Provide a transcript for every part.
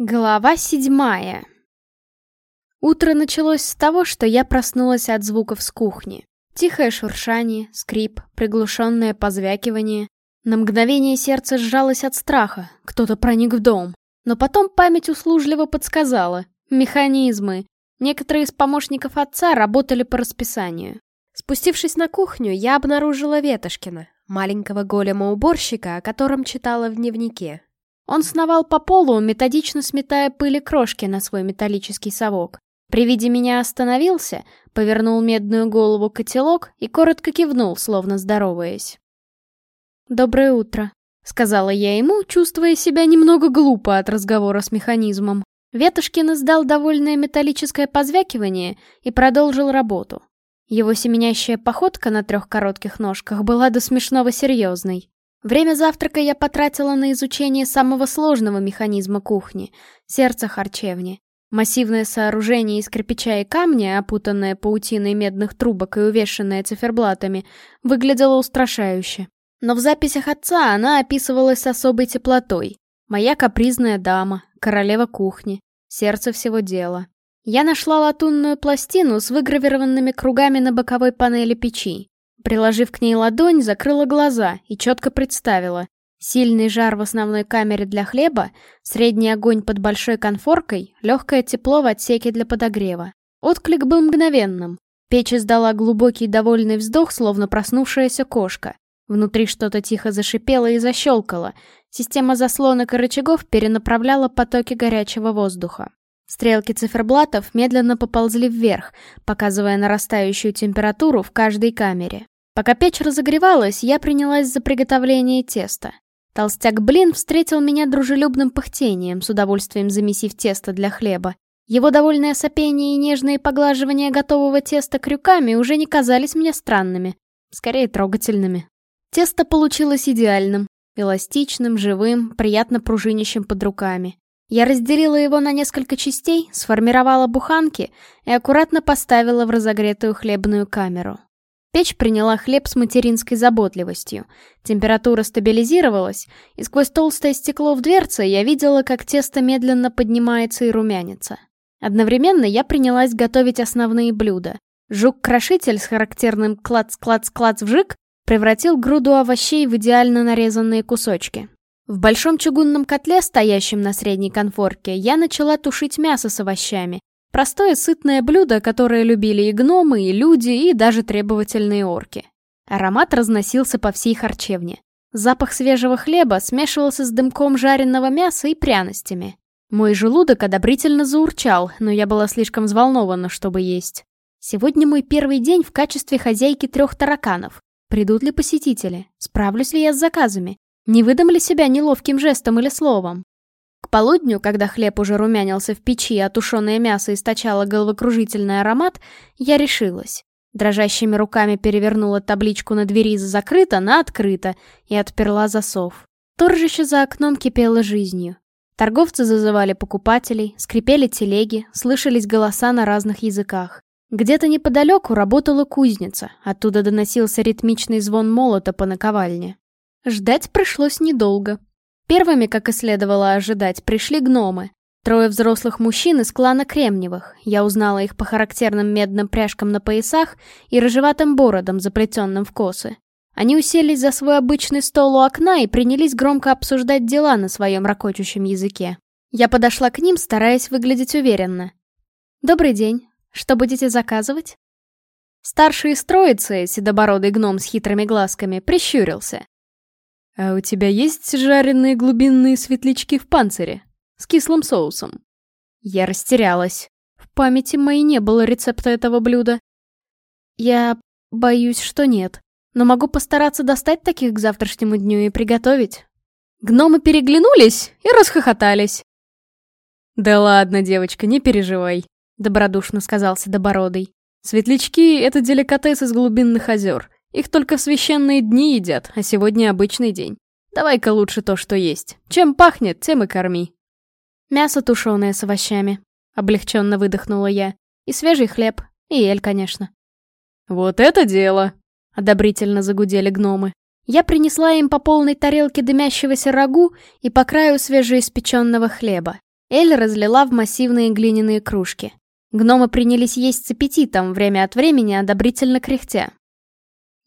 Глава седьмая Утро началось с того, что я проснулась от звуков с кухни. Тихое шуршание, скрип, приглушенное позвякивание. На мгновение сердце сжалось от страха, кто-то проник в дом. Но потом память услужливо подсказала. Механизмы. Некоторые из помощников отца работали по расписанию. Спустившись на кухню, я обнаружила Ветошкина, маленького голема-уборщика, о котором читала в дневнике. Он сновал по полу, методично сметая пыли крошки на свой металлический совок. При виде меня остановился, повернул медную голову котелок и коротко кивнул, словно здороваясь. «Доброе утро», — сказала я ему, чувствуя себя немного глупо от разговора с механизмом. Ветушкин издал довольное металлическое позвякивание и продолжил работу. Его семенящая походка на трех коротких ножках была до смешного серьезной. Время завтрака я потратила на изучение самого сложного механизма кухни — сердца харчевни. Массивное сооружение из кирпича и камня, опутанное паутиной медных трубок и увешанное циферблатами, выглядело устрашающе. Но в записях отца она описывалась особой теплотой. Моя капризная дама, королева кухни, сердце всего дела. Я нашла латунную пластину с выгравированными кругами на боковой панели печи. Приложив к ней ладонь, закрыла глаза и четко представила. Сильный жар в основной камере для хлеба, средний огонь под большой конфоркой, легкое тепло в отсеке для подогрева. Отклик был мгновенным. Печь издала глубокий довольный вздох, словно проснувшаяся кошка. Внутри что-то тихо зашипело и защелкало. Система заслонок и рычагов перенаправляла потоки горячего воздуха. Стрелки циферблатов медленно поползли вверх, показывая нарастающую температуру в каждой камере. Пока печь разогревалась, я принялась за приготовление теста. Толстяк-блин встретил меня дружелюбным пыхтением, с удовольствием замесив тесто для хлеба. Его довольное сопение и нежные поглаживания готового теста крюками уже не казались мне странными, скорее трогательными. Тесто получилось идеальным, эластичным, живым, приятно пружинящим под руками. Я разделила его на несколько частей, сформировала буханки и аккуратно поставила в разогретую хлебную камеру. Печь приняла хлеб с материнской заботливостью. Температура стабилизировалась, и сквозь толстое стекло в дверце я видела, как тесто медленно поднимается и румянится. Одновременно я принялась готовить основные блюда. Жук-крошитель с характерным клац-клац-клац-вжик превратил груду овощей в идеально нарезанные кусочки. В большом чугунном котле, стоящем на средней конфорке, я начала тушить мясо с овощами. Простое сытное блюдо, которое любили и гномы, и люди, и даже требовательные орки. Аромат разносился по всей харчевне. Запах свежего хлеба смешивался с дымком жареного мяса и пряностями. Мой желудок одобрительно заурчал, но я была слишком взволнована, чтобы есть. Сегодня мой первый день в качестве хозяйки трех тараканов. Придут ли посетители? Справлюсь ли я с заказами? Не выдам ли себя неловким жестом или словом? К полудню, когда хлеб уже румянился в печи, а тушеное мясо источало головокружительный аромат, я решилась. Дрожащими руками перевернула табличку на двери «Закрыто» на «Открыто» и отперла засов. Торжище за окном кипело жизнью. Торговцы зазывали покупателей, скрипели телеги, слышались голоса на разных языках. Где-то неподалеку работала кузница, оттуда доносился ритмичный звон молота по наковальне. Ждать пришлось недолго. Первыми, как и следовало ожидать, пришли гномы. Трое взрослых мужчин из клана Кремниевых. Я узнала их по характерным медным пряжкам на поясах и рыжеватым бородам, заплетенным в косы. Они уселись за свой обычный стол у окна и принялись громко обсуждать дела на своем ракочущем языке. Я подошла к ним, стараясь выглядеть уверенно. «Добрый день. Что будете заказывать?» Старший из троицы, седобородый гном с хитрыми глазками, прищурился. «А у тебя есть жареные глубинные светлячки в панцире? С кислым соусом?» Я растерялась. В памяти моей не было рецепта этого блюда. Я боюсь, что нет. Но могу постараться достать таких к завтрашнему дню и приготовить. Гномы переглянулись и расхохотались. «Да ладно, девочка, не переживай», — добродушно сказал Седобородый. «Светлячки — это деликатес из глубинных озер. Их только в священные дни едят, а сегодня обычный день. Давай-ка лучше то, что есть. Чем пахнет, тем и корми. Мясо тушеное с овощами. Облегченно выдохнула я. И свежий хлеб. И эль, конечно. Вот это дело! Одобрительно загудели гномы. Я принесла им по полной тарелке дымящегося рагу и по краю свежеиспеченного хлеба. Эль разлила в массивные глиняные кружки. Гномы принялись есть с аппетитом, время от времени одобрительно кряхтя.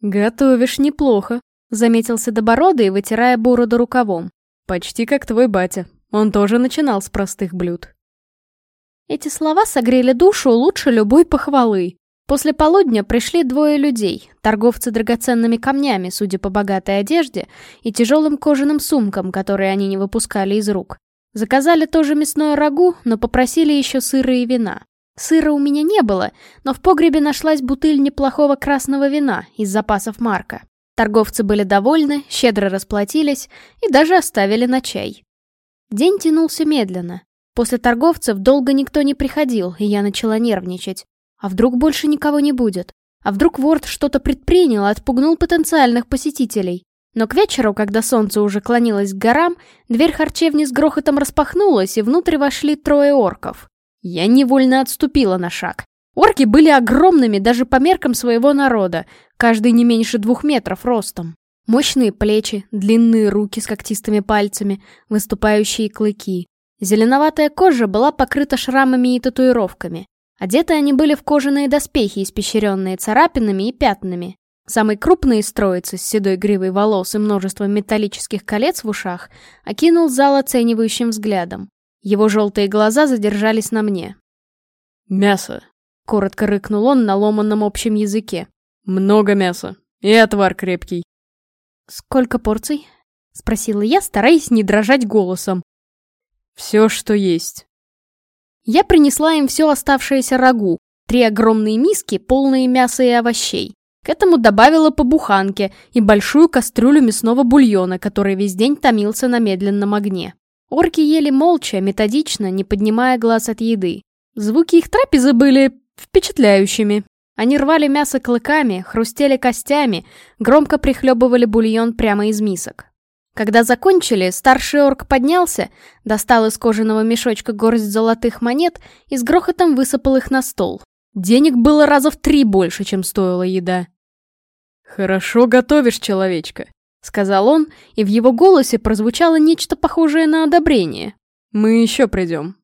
«Готовишь неплохо», — заметил Седобородый, вытирая бороду рукавом. «Почти как твой батя. Он тоже начинал с простых блюд». Эти слова согрели душу лучше любой похвалы. После полудня пришли двое людей, торговцы драгоценными камнями, судя по богатой одежде, и тяжелым кожаным сумкам, которые они не выпускали из рук. Заказали тоже мясное рагу, но попросили еще сыра и вина. Сыра у меня не было, но в погребе нашлась бутыль неплохого красного вина из запасов Марка. Торговцы были довольны, щедро расплатились и даже оставили на чай. День тянулся медленно. После торговцев долго никто не приходил, и я начала нервничать. А вдруг больше никого не будет? А вдруг Ворд что-то предпринял отпугнул потенциальных посетителей? Но к вечеру, когда солнце уже клонилось к горам, дверь харчевни с грохотом распахнулась, и внутрь вошли трое орков. Я невольно отступила на шаг. Орки были огромными даже по меркам своего народа, каждый не меньше двух метров ростом. Мощные плечи, длинные руки с когтистыми пальцами, выступающие клыки. Зеленоватая кожа была покрыта шрамами и татуировками. Одеты они были в кожаные доспехи, испещренные царапинами и пятнами. Самый крупный из троицы с седой гривой волос и множеством металлических колец в ушах окинул зал оценивающим взглядом. Его желтые глаза задержались на мне. «Мясо!» — коротко рыкнул он на ломанном общем языке. «Много мяса. И отвар крепкий». «Сколько порций?» — спросила я, стараясь не дрожать голосом. «Все, что есть». Я принесла им все оставшееся рагу, три огромные миски, полные мяса и овощей. К этому добавила по буханке и большую кастрюлю мясного бульона, который весь день томился на медленном огне. Орки ели молча, методично, не поднимая глаз от еды. Звуки их трапезы были впечатляющими. Они рвали мясо клыками, хрустели костями, громко прихлебывали бульон прямо из мисок. Когда закончили, старший орк поднялся, достал из кожаного мешочка горсть золотых монет и с грохотом высыпал их на стол. Денег было раза в три больше, чем стоила еда. «Хорошо готовишь, человечка», — сказал он, и в его голосе прозвучало нечто похожее на одобрение. «Мы еще придем».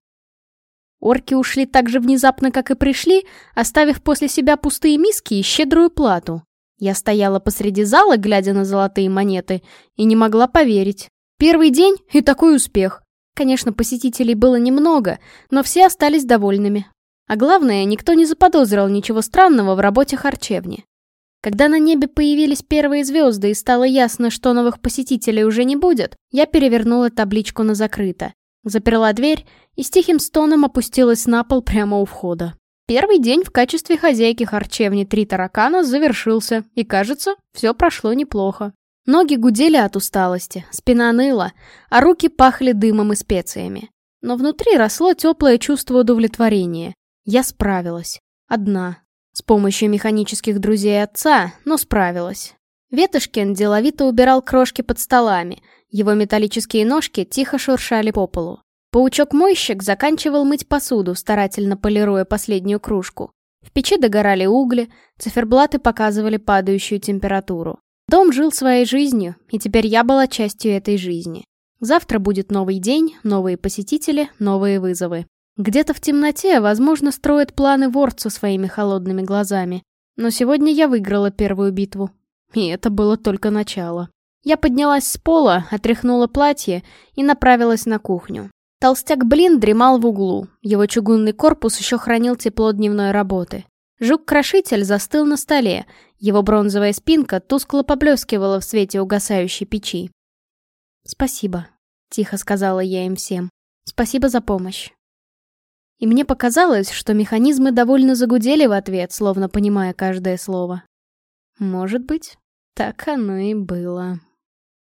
Орки ушли так же внезапно, как и пришли, оставив после себя пустые миски и щедрую плату. Я стояла посреди зала, глядя на золотые монеты, и не могла поверить. Первый день и такой успех. Конечно, посетителей было немного, но все остались довольными. А главное, никто не заподозрил ничего странного в работе харчевни. Когда на небе появились первые звезды и стало ясно, что новых посетителей уже не будет, я перевернула табличку на закрыто. Заперла дверь и с тихим стоном опустилась на пол прямо у входа. Первый день в качестве хозяйки харчевни «Три таракана» завершился, и, кажется, все прошло неплохо. Ноги гудели от усталости, спина ныла, а руки пахли дымом и специями. Но внутри росло теплое чувство удовлетворения. Я справилась. Одна. С помощью механических друзей отца, но справилась. Ветошкин деловито убирал крошки под столами, его металлические ножки тихо шуршали по полу. Паучок-мойщик заканчивал мыть посуду, старательно полируя последнюю кружку. В печи догорали угли, циферблаты показывали падающую температуру. Дом жил своей жизнью, и теперь я была частью этой жизни. Завтра будет новый день, новые посетители, новые вызовы. Где-то в темноте, возможно, строит планы ворд со своими холодными глазами. Но сегодня я выиграла первую битву. И это было только начало. Я поднялась с пола, отряхнула платье и направилась на кухню. Толстяк-блин дремал в углу. Его чугунный корпус еще хранил тепло дневной работы. Жук-крошитель застыл на столе. Его бронзовая спинка тускло поблескивала в свете угасающей печи. «Спасибо», — тихо сказала я им всем. «Спасибо за помощь». И мне показалось, что механизмы довольно загудели в ответ, словно понимая каждое слово. Может быть, так оно и было.